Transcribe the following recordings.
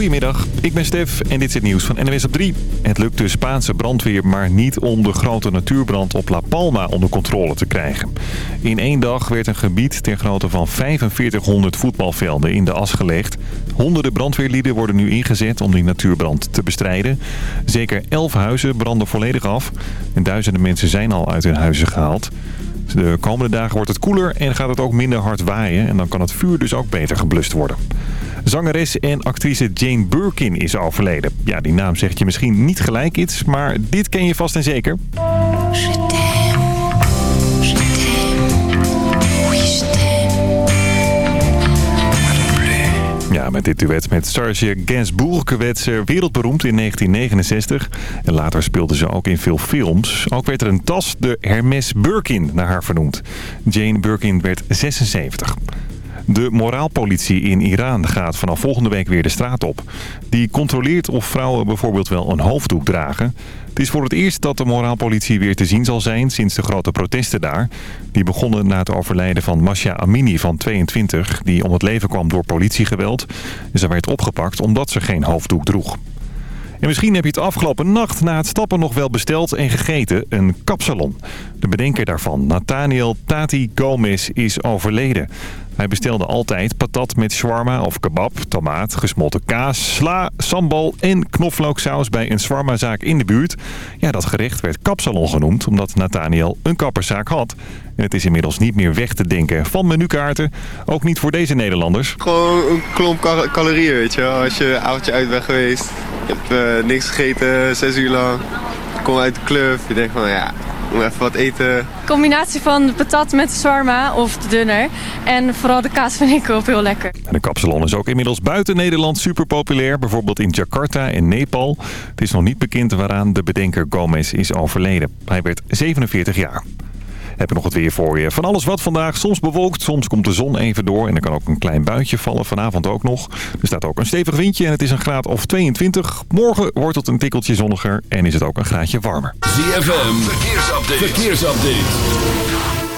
Goedemiddag, ik ben Stef en dit is het nieuws van NWS op 3. Het lukt de Spaanse brandweer maar niet om de grote natuurbrand op La Palma onder controle te krijgen. In één dag werd een gebied ter grootte van 4500 voetbalvelden in de as gelegd. Honderden brandweerlieden worden nu ingezet om die natuurbrand te bestrijden. Zeker 11 huizen branden volledig af en duizenden mensen zijn al uit hun huizen gehaald. De komende dagen wordt het koeler en gaat het ook minder hard waaien. En dan kan het vuur dus ook beter geblust worden. Zangeres en actrice Jane Birkin is overleden. Ja, die naam zegt je misschien niet gelijk iets, maar dit ken je vast en zeker. Ja, met dit duet met Serge Gainsbourg werd ze wereldberoemd in 1969. En later speelde ze ook in veel films. Ook werd er een tas, de Hermes Birkin, naar haar vernoemd. Jane Birkin werd 76. De moraalpolitie in Iran gaat vanaf volgende week weer de straat op. Die controleert of vrouwen bijvoorbeeld wel een hoofddoek dragen. Het is voor het eerst dat de moraalpolitie weer te zien zal zijn sinds de grote protesten daar. Die begonnen na het overlijden van Masha Amini van 22, die om het leven kwam door politiegeweld. Ze werd opgepakt omdat ze geen hoofddoek droeg. En misschien heb je het afgelopen nacht na het stappen nog wel besteld en gegeten. Een kapsalon. De bedenker daarvan, Nathaniel Tati Gomez, is overleden. Hij bestelde altijd patat met shawarma of kebab, tomaat, gesmolten kaas, sla, sambal en knoflooksaus bij een shawarmazaak in de buurt. Ja, dat gerecht werd kapsalon genoemd omdat Nathaniel een kapperszaak had. En het is inmiddels niet meer weg te denken van menukaarten. Ook niet voor deze Nederlanders. Gewoon een klomp calorieën, weet je wel. Als je avondje uit bent geweest, je hebt uh, niks gegeten, zes uur lang. Kom uit de club, je denkt van ja, even wat eten. Combinatie van de patat met de shawarma of de dunner. En vooral de kaas vind ik ook heel lekker. De kapsalon is ook inmiddels buiten Nederland super populair. Bijvoorbeeld in Jakarta en Nepal. Het is nog niet bekend waaraan de bedenker Gomez is overleden. Hij werd 47 jaar. Heb je nog het weer voor je. Van alles wat vandaag. Soms bewolkt, soms komt de zon even door. En er kan ook een klein buitje vallen. Vanavond ook nog. Er staat ook een stevig windje en het is een graad of 22. Morgen wordt het een tikkeltje zonniger en is het ook een graadje warmer. ZFM, verkeersupdate. verkeersupdate.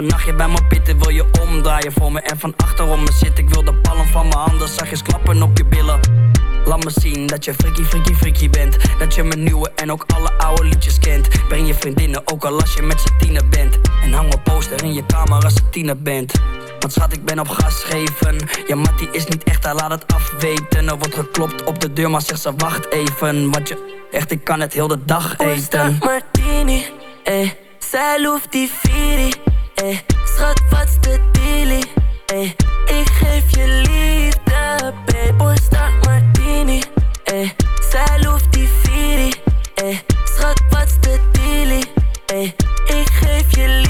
Een nachtje bij me pitten? Wil je omdraaien voor me en van achterom me zit? Ik wil de palm van mijn handen zachtjes klappen op je billen. Laat me zien dat je freaky, freaky, freaky bent. Dat je mijn nieuwe en ook alle oude liedjes kent. Breng je vriendinnen ook al als je met z'n tiener bent. En hang een poster in je kamer als je tiener bent. Want schat, ik ben op gas geven. Ja, Mattie is niet echt, hij laat het afweten. Er wordt geklopt op de deur, maar zegt ze wacht even. Want je, echt, ik kan het heel de dag eten. martini, eh. Zij loeft die Firi, eh. Schat, wat's de dealie, eh. Ik geef je liefde, babe. Start martini, eh. Zij loeft die Firi, eh. Schat, wat's de dealie, eh. Ik geef je liefde,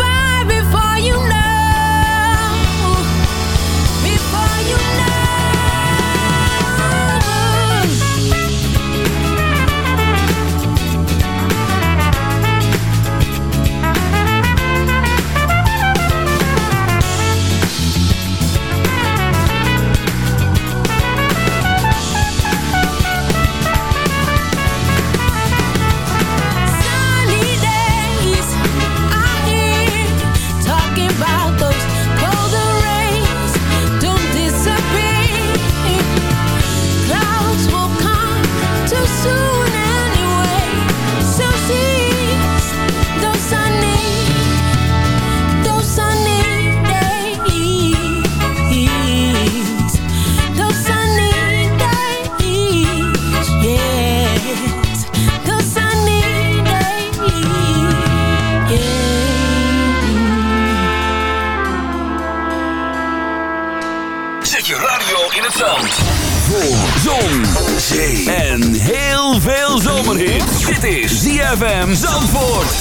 Dit is ZFM Zandvoort.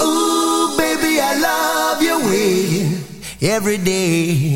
Ooh, baby, I love your way every day.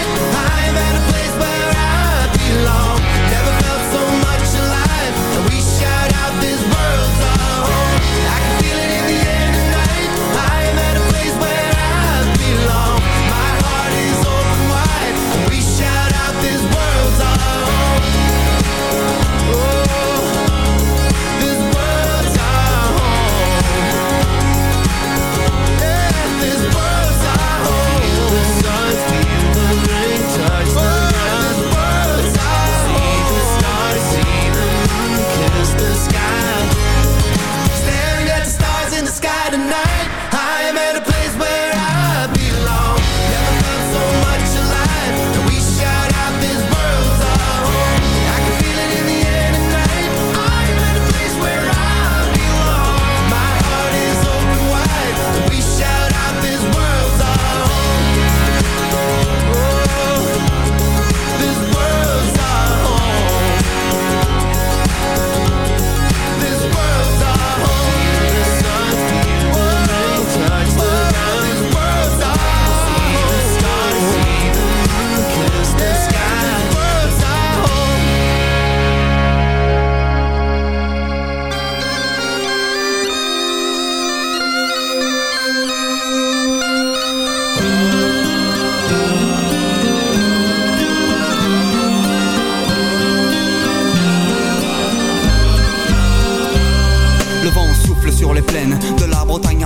sur les plaines de la Bretagne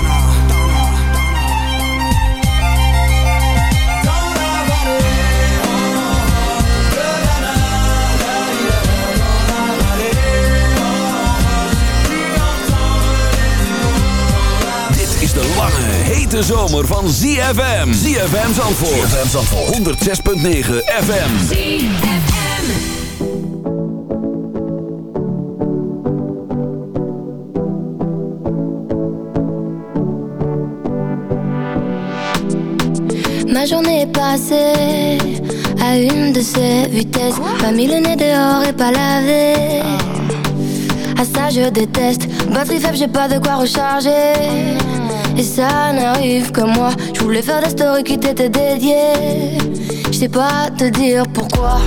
hete zomer van ZFM. ZFM Zandvoort. ZFM Zandvoort. 106.9 FM. Ma journée est passée à une de ces vitesses. Pas mis le nez dehors et pas lavé. À ça je déteste. Batterie faible, j'ai pas de quoi recharger. Et ça n'arrive que moi. Je voulais faire des stories qui t'étaient dédiées. Je sais pas te dire pourquoi.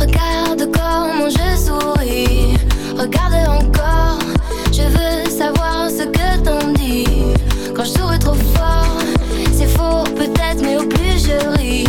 Regarde comment je souris. Regarde encore. Je veux savoir ce que t'en dis. Quand je souris trop fort, c'est faux peut-être, mais au plus je ris,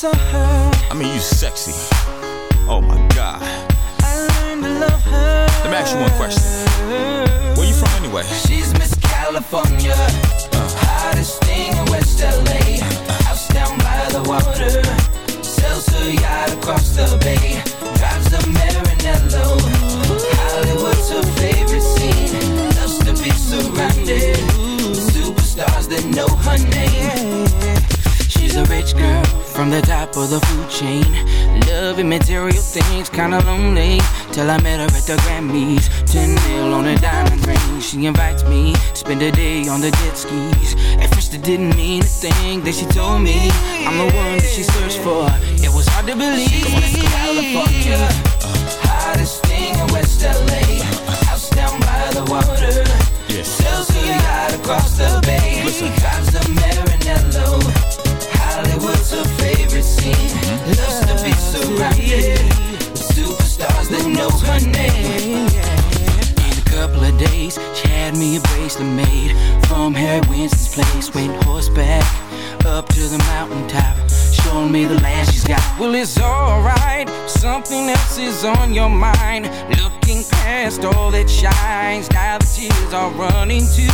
Here. Baby, you hot. I mean, you sexy. Oh my God. Let me ask you one question. Where you from anyway? She's Miss California, uh. hottest thing in West LA. House down by the water, from the top of the food chain. Loving material things, kinda lonely. Till I met her at the Grammys. 10 mil on a diamond ring. She invites me, spend a day on the jet skis. At first it didn't mean a thing. Then she told me I'm the one that she searched for. It was hard to believe. Harry Winston's place. Went horseback up to the mountaintop. Showing me the land she's got. Well, it's alright. Something else is on your mind. Looking past all that shines. Now the tears are running too.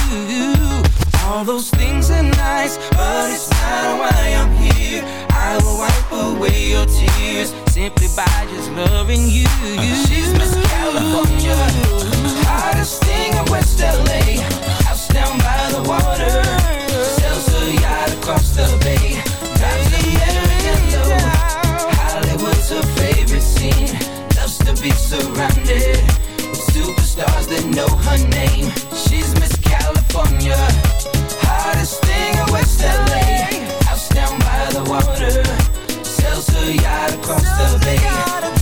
All those things are nice, but it's not why I'm here. I will wipe away your tears simply by just loving you. She's Miss California, hottest thing in West LA. Down by the water, sells her yacht across the bay. Drives a Maranello. Hollywood's her favorite scene. Loves to be surrounded with superstars that know her name. She's Miss California, hottest thing in West LA. House down by the water, sells her yacht across the bay.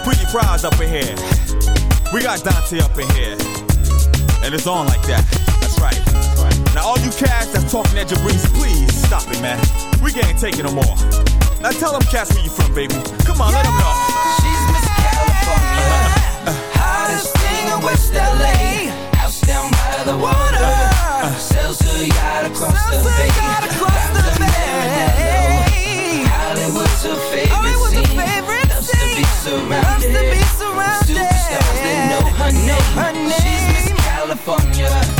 got pretty prize up in here. We got Dante up in here. And it's on like that. That's right. Now all you cats that's talking at Jabrice, please stop it, man. We can't take it no more. Now tell them cats where you from, baby. Come on, let them know. She's Miss California, hottest thing in West LA. House down by the water, sells her yacht across the bay. Drives a Maranello. Hollywood's her favorite scene. Loves to be surrounded. Superstars that know her name. She's Miss California,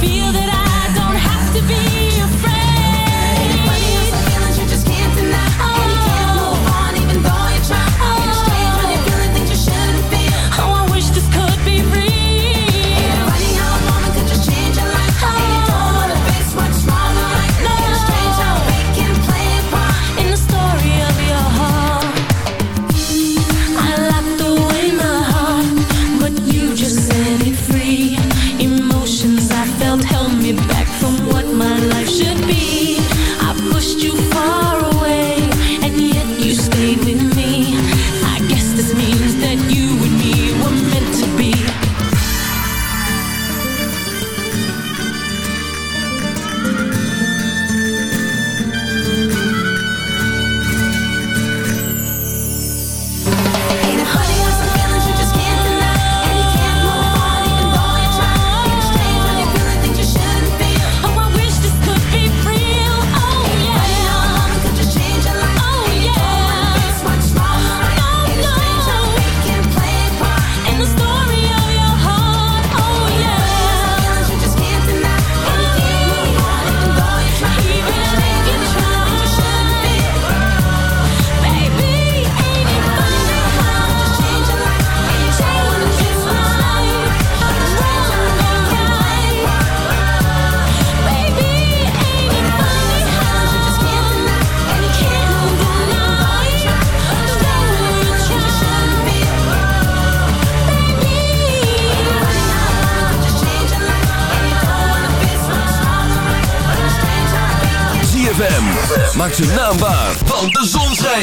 feel that I don't have to be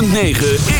106.9